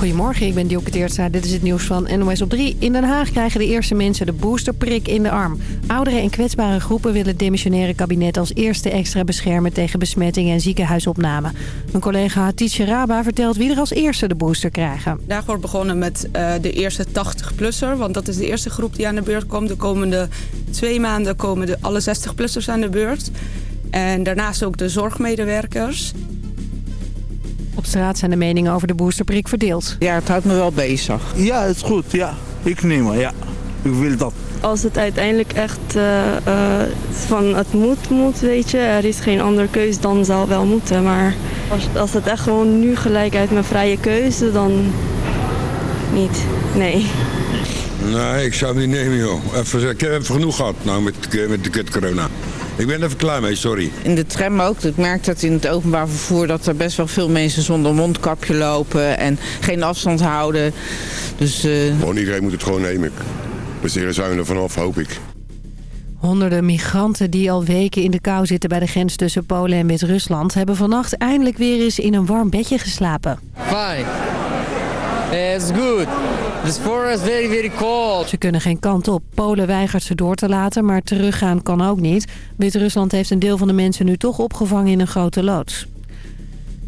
Goedemorgen, ik ben Dielke Teertstra. Dit is het nieuws van NOS op 3. In Den Haag krijgen de eerste mensen de boosterprik in de arm. Ouderen en kwetsbare groepen willen het demissionaire kabinet als eerste extra beschermen tegen besmetting en ziekenhuisopname. Mijn collega Hatice Raba vertelt wie er als eerste de booster krijgen. Daar wordt begonnen met uh, de eerste 80-plusser, want dat is de eerste groep die aan de beurt komt. De komende twee maanden komen de alle 60-plussers aan de beurt. En daarnaast ook de zorgmedewerkers. Op straat zijn de meningen over de boosterprik verdeeld. Ja, het houdt me wel bezig. Ja, het is goed. Ja, ik neem het. Ja, ik wil dat. Als het uiteindelijk echt uh, uh, van het moet, moet, weet je. Er is geen andere keus, dan zal wel moeten. Maar als, als het echt gewoon nu gelijk uit mijn vrije keuze, dan niet. Nee. Nee, ik zou het niet nemen, joh. Even, ik heb even genoeg gehad nou, met, met de kut corona. Ik ben even klaar mee, sorry. In de tram ook. Ik merk dat in het openbaar vervoer dat er best wel veel mensen zonder mondkapje lopen en geen afstand houden. Dus, uh... Gewoon iedereen moet het gewoon nemen. We zijn er vanaf, hoop ik. Honderden migranten die al weken in de kou zitten bij de grens tussen Polen en Wit-Rusland... hebben vannacht eindelijk weer eens in een warm bedje geslapen. Fine. It's good. This forest very, very cold. Ze kunnen geen kant op. Polen weigert ze door te laten, maar teruggaan kan ook niet. Wit-Rusland heeft een deel van de mensen nu toch opgevangen in een grote loods.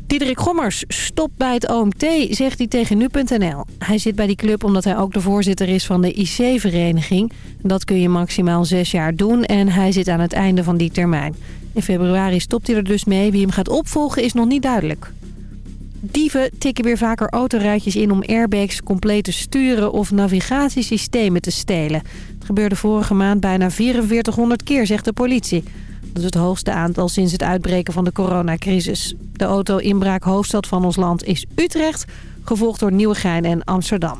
Diederik Gommers stopt bij het OMT, zegt hij tegen nu.nl. Hij zit bij die club omdat hij ook de voorzitter is van de IC-vereniging. Dat kun je maximaal zes jaar doen en hij zit aan het einde van die termijn. In februari stopt hij er dus mee. Wie hem gaat opvolgen is nog niet duidelijk. Dieven tikken weer vaker autoruitjes in om airbags compleet te sturen of navigatiesystemen te stelen. Het gebeurde vorige maand bijna 4400 keer, zegt de politie. Dat is het hoogste aantal sinds het uitbreken van de coronacrisis. De auto-inbraak hoofdstad van ons land is Utrecht, gevolgd door Nieuwegein en Amsterdam.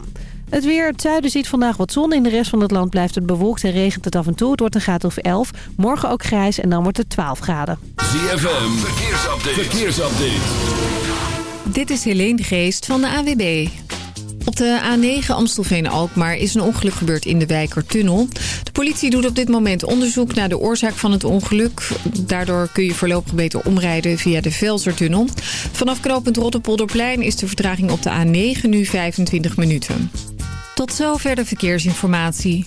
Het weer, het zuiden ziet vandaag wat zon. In de rest van het land blijft het bewolkt en regent het af en toe. Het wordt een graad of 11. Morgen ook grijs en dan wordt het 12 graden. ZFM, verkeersupdate. verkeersupdate. Dit is Helene Geest van de AWB. Op de A9 Amstelveen-Alkmaar is een ongeluk gebeurd in de Wijkertunnel. De politie doet op dit moment onderzoek naar de oorzaak van het ongeluk. Daardoor kun je voorlopig beter omrijden via de Velsertunnel. Vanaf knooppunt Rotterpolderplein is de vertraging op de A9 nu 25 minuten. Tot zover de verkeersinformatie.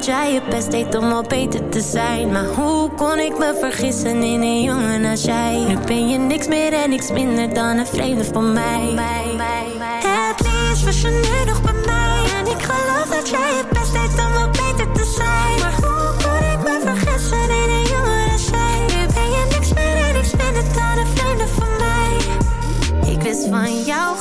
Dat jij je best deed om al beter te zijn. Maar hoe kon ik me vergissen in een jongen als jij? Nu ben je niks meer en niks minder dan een vreemde van mij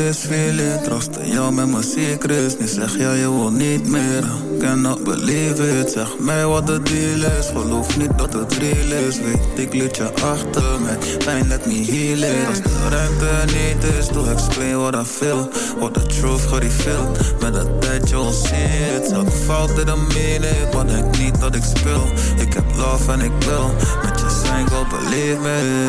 this feeling. Jou met mijn secrets. Nu zeg jij je wil niet meer. Cannot believe it. Zeg mij wat de deal is. Geloof niet dat het real is. Weet ik liet je achter Met pijn let me heal it. Als de ruimte niet is Doe explain what I feel. What the truth gereveeld. Met de tijd je will see it. Fout in een minute Maar denk niet dat ik speel. Ik heb love en ik wil Met je zijn go believe me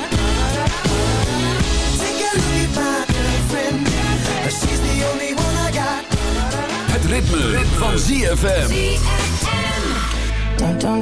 Het ritme, van ZFM. Dun dun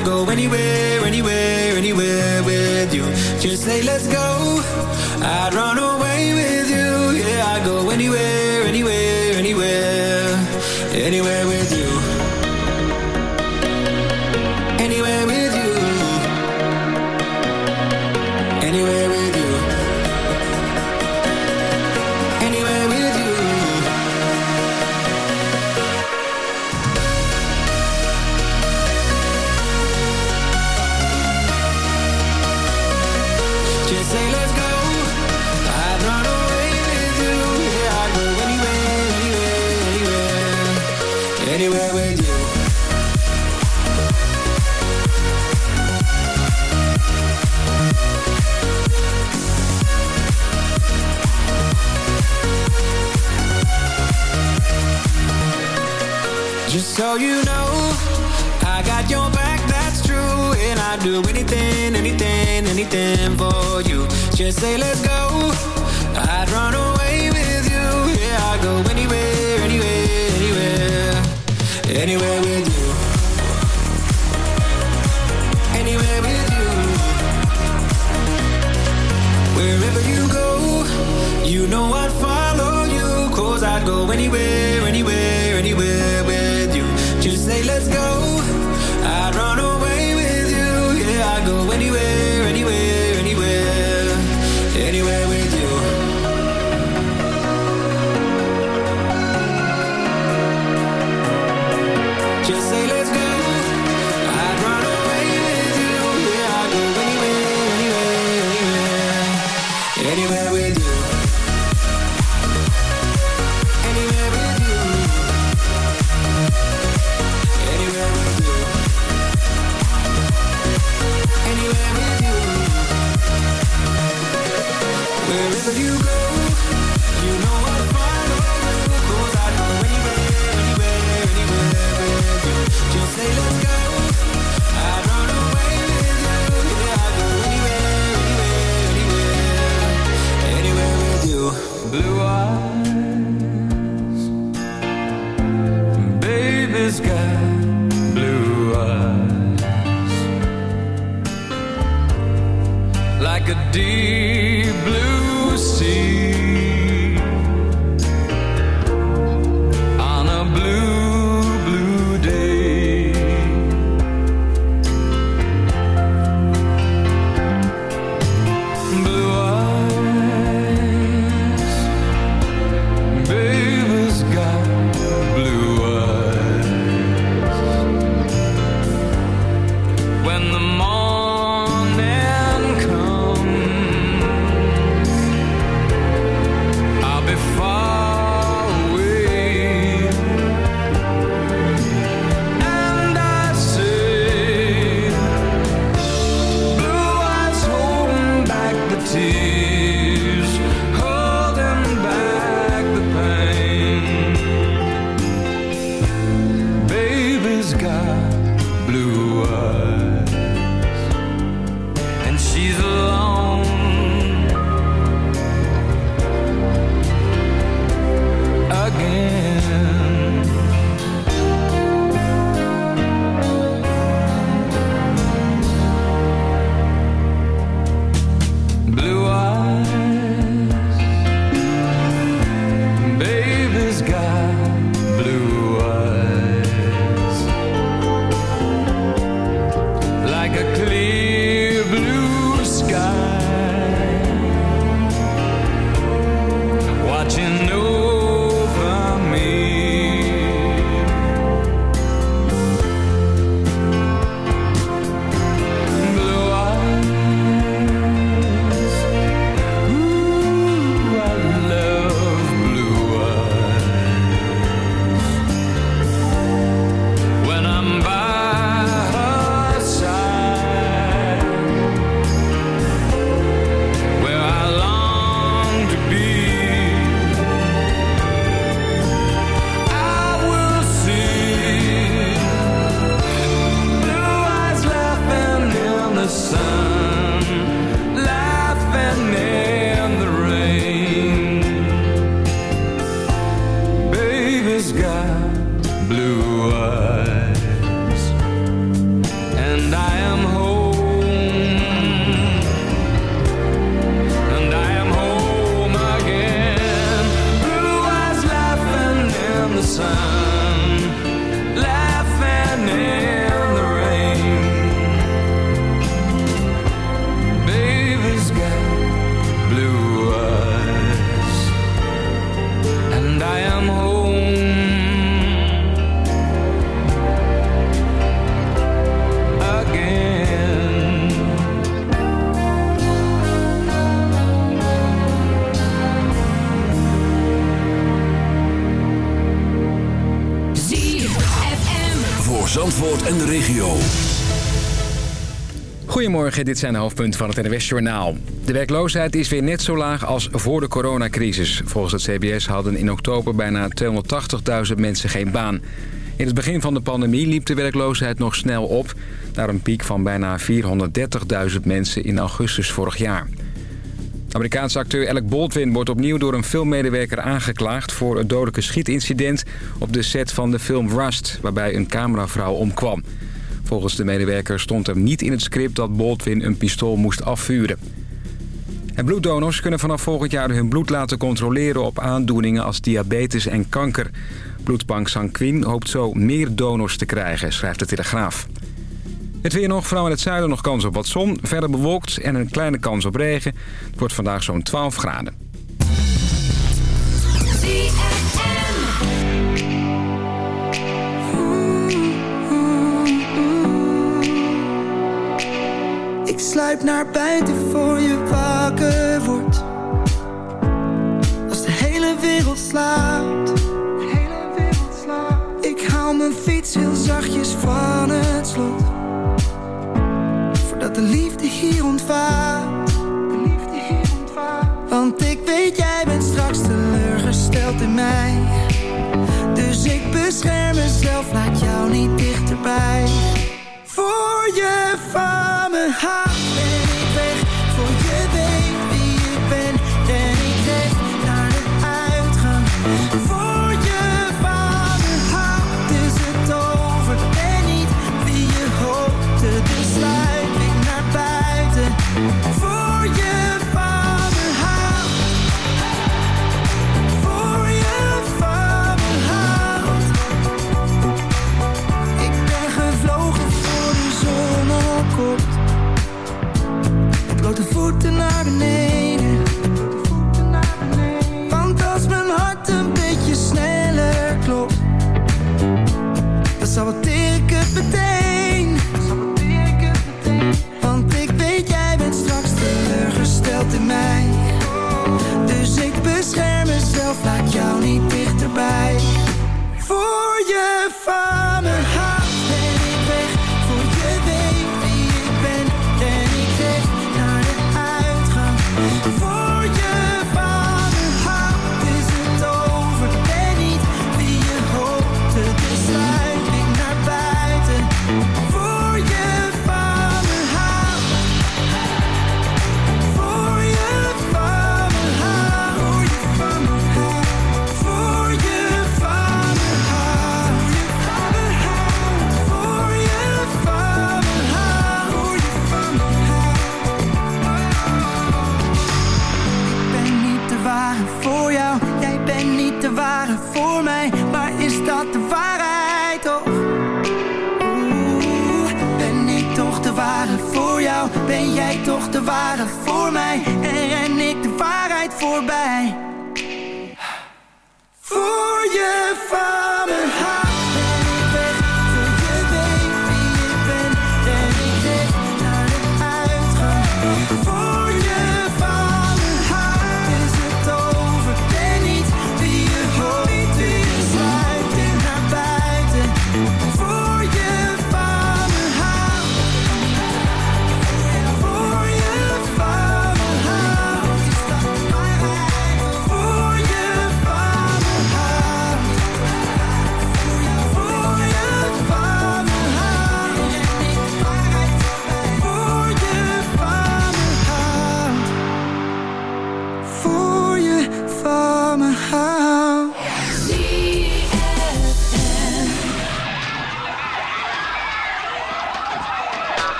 I'd go anywhere, anywhere, anywhere with you. Just say, let's go. I'd run girl, you know. I got your back, that's true And I'd do anything, anything, anything for you. Just say let's go. I'd run away with you. Yeah, I'd go anywhere, anywhere, anywhere. Anywhere with you. Jesus. Goedemorgen, dit zijn de hoofdpunten van het NWS-journaal. De werkloosheid is weer net zo laag als voor de coronacrisis. Volgens het CBS hadden in oktober bijna 280.000 mensen geen baan. In het begin van de pandemie liep de werkloosheid nog snel op... naar een piek van bijna 430.000 mensen in augustus vorig jaar. Amerikaanse acteur Alec Baldwin wordt opnieuw door een filmmedewerker aangeklaagd... voor het dodelijke schietincident op de set van de film Rust... waarbij een cameravrouw omkwam... Volgens de medewerker stond er niet in het script dat Baldwin een pistool moest afvuren. En bloeddonors kunnen vanaf volgend jaar hun bloed laten controleren op aandoeningen als diabetes en kanker. Bloedbank Sanquin hoopt zo meer donors te krijgen, schrijft de Telegraaf. Het weer nog, vooral in het zuiden nog kans op wat zon. Verder bewolkt en een kleine kans op regen. Het wordt vandaag zo'n 12 graden. Ik sluip naar buiten voor je wakker wordt. Als de hele wereld slaapt. Ik haal mijn fiets heel zachtjes van het slot. Voordat de liefde hier ontvaart. Want ik weet jij bent straks teleurgesteld in mij. Dus ik bescherm mezelf, laat jou niet dichterbij. Voor je van me houdt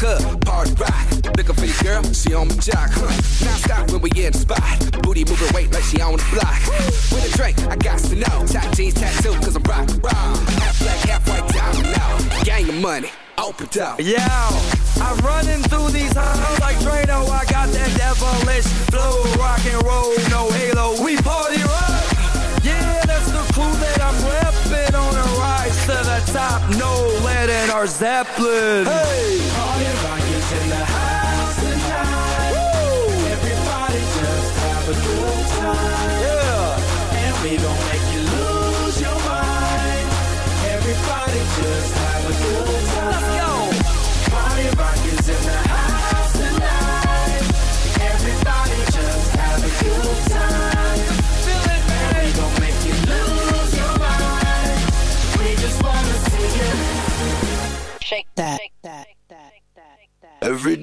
club, party rock. Looking for your girl, she on my jock. Huh? Now stop when we in the spot. Booty moving weight like she on the block. With a drink, I got to know. tight jeans tattoo, cause I'm rock, rock. Half black, half white, diamond now. Gang of money, open up. Yeah. I'm running through these halls like Drano. I got that devilish flow, rock and roll, no halo. We party rock. Yeah, that's the clue that I'm repping on a rise to the top. No lead in our Zeppelin. Hey, Party rock is in the house tonight. Everybody just have a good time. Yeah. And we gon' make you lose your mind. Everybody just have a good time. Let's go. Party rock is in the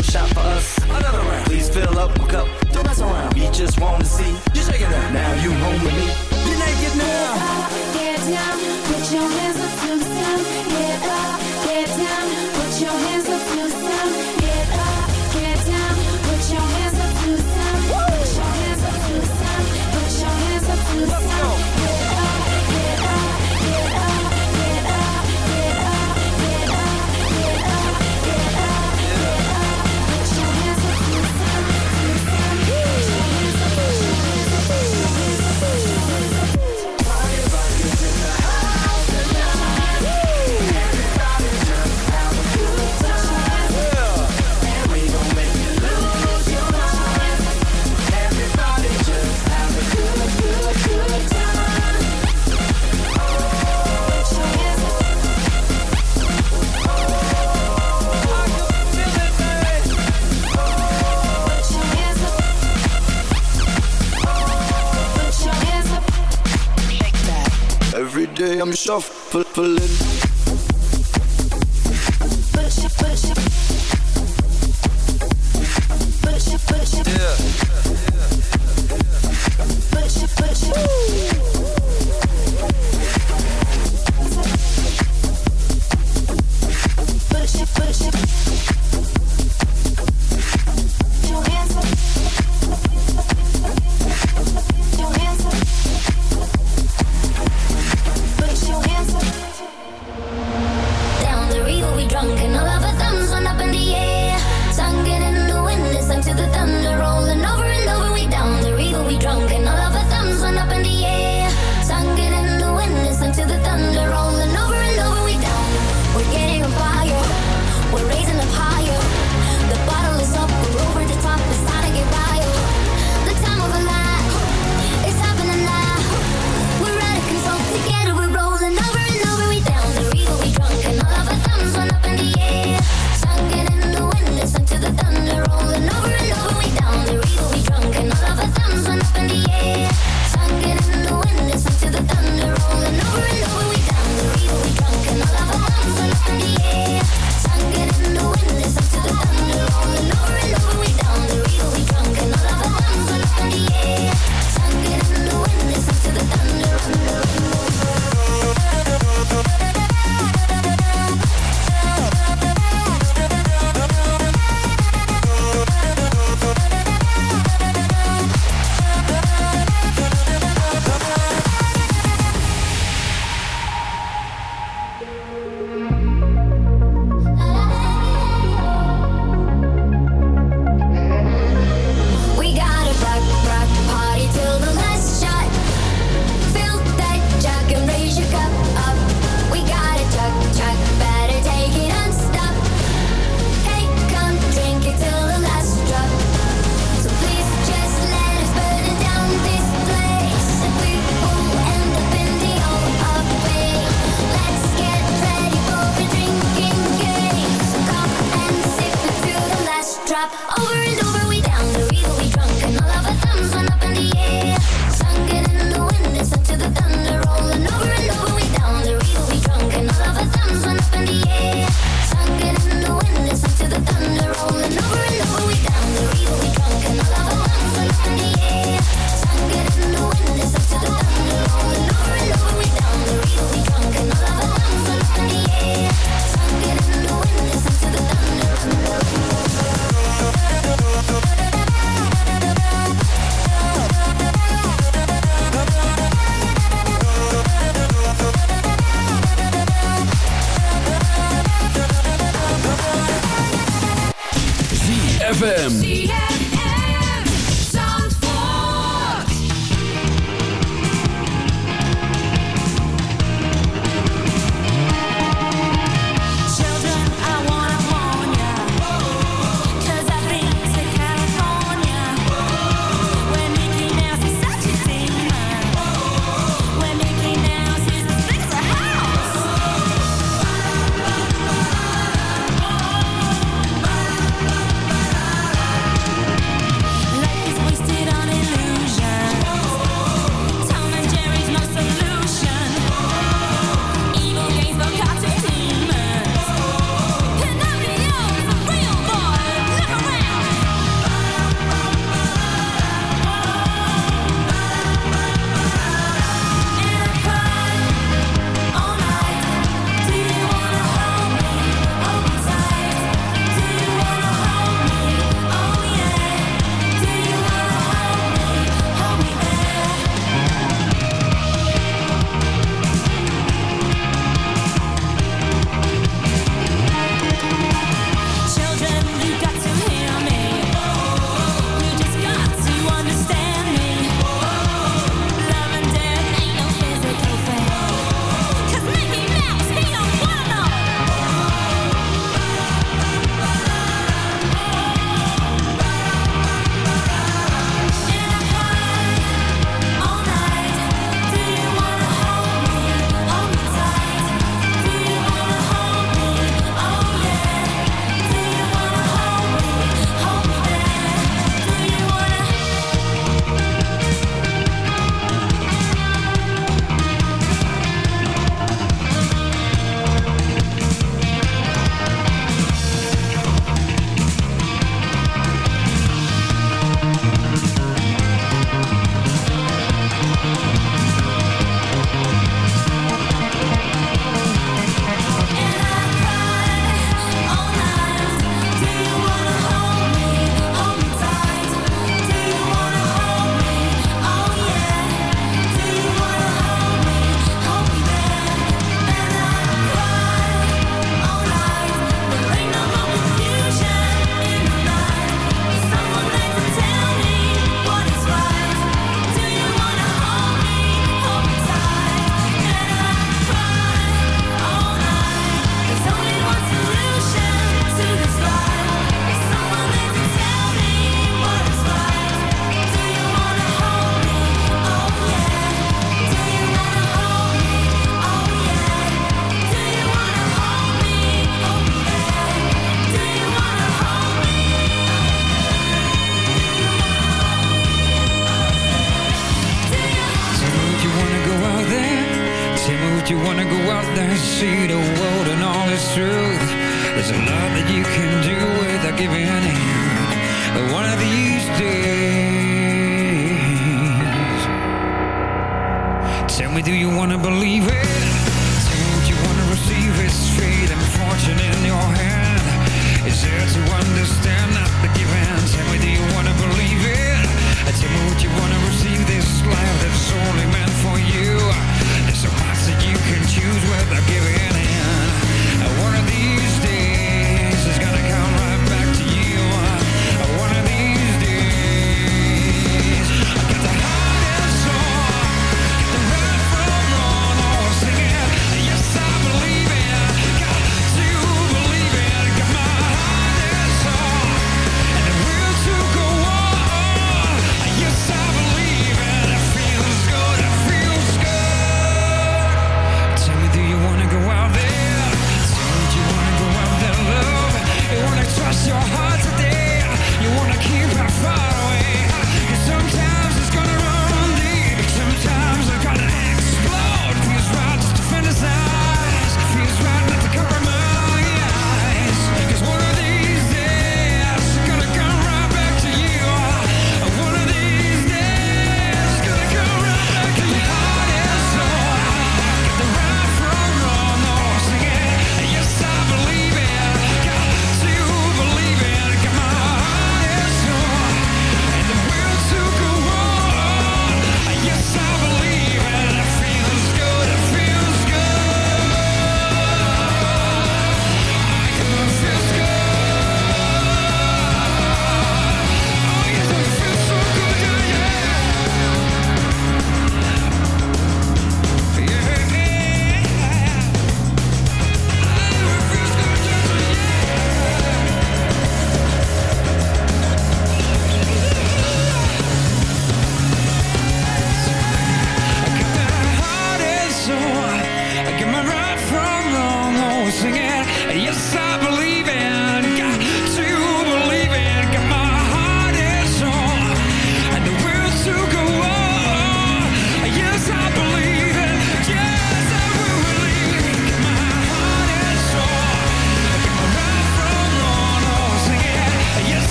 More shot for us, another round. Please fill up my cup, don't mess around. We just want to see you shaking it. Now you home with me. You're naked now. Get down, put your hands I'm shuffling.